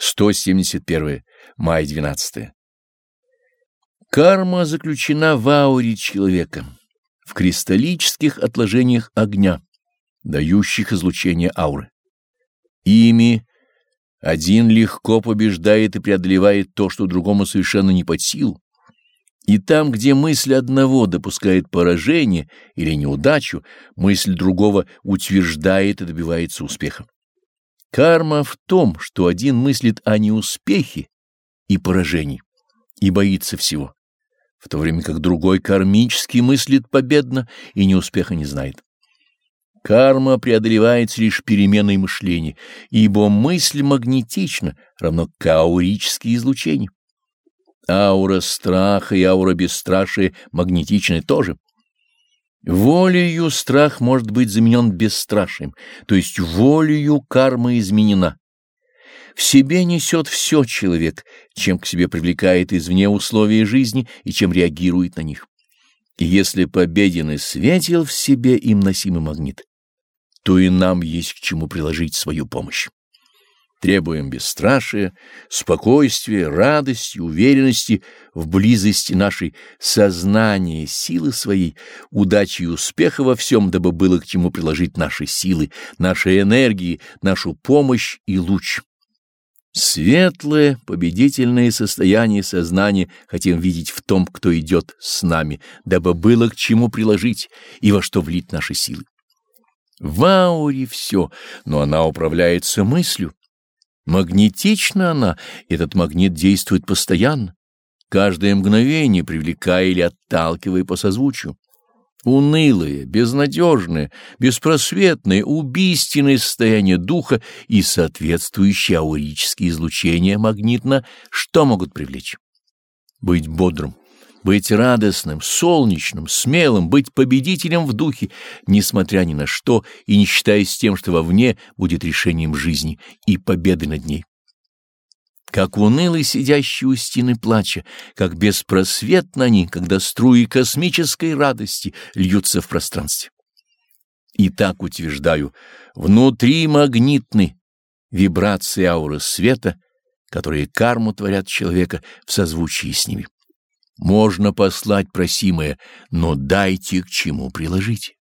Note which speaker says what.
Speaker 1: 171. Май 12. Карма заключена в ауре человека, в кристаллических отложениях огня, дающих излучение ауры. Ими один легко побеждает и преодолевает то, что другому совершенно не под силу. И там, где мысль одного допускает поражение или неудачу, мысль другого утверждает и добивается успеха. Карма в том, что один мыслит о неуспехе и поражении и боится всего, в то время как другой кармически мыслит победно и неуспеха не знает. Карма преодолевается лишь переменой мышления, ибо мысль магнетична, равно к аурические излучения. Аура страха и аура бесстрашия магнетичны тоже. Волею страх может быть заменен бесстрашием, то есть волею карма изменена. В себе несет все человек, чем к себе привлекает извне условия жизни и чем реагирует на них. И если победен и светил в себе им носимый магнит, то и нам есть к чему приложить свою помощь. Требуем бесстрашия, спокойствия, радости, уверенности в близости нашей сознания, силы своей, удачи и успеха во всем, дабы было к чему приложить наши силы, наши энергии, нашу помощь и луч. Светлое, победительное состояние сознания хотим видеть в том, кто идет с нами, дабы было к чему приложить и во что влить наши силы. В ауре все, но она управляется мыслью. Магнетична она, этот магнит действует постоянно, каждое мгновение привлекая или отталкивая по созвучию. Унылое, безнадежное, беспросветное, убийственное состояние духа и соответствующие аурические излучения магнитно что могут привлечь? Быть бодрым, быть радостным, солнечным, смелым, быть победителем в духе, несмотря ни на что и не считаясь тем, что вовне будет решением жизни и победы над ней. Как унылый сидящий у стены плача, как беспросветно они, когда струи космической радости льются в пространстве. И так утверждаю, внутри магнитны вибрации ауры света, которые карму творят человека в созвучии с ними. Можно послать просимое, но дайте к чему приложить.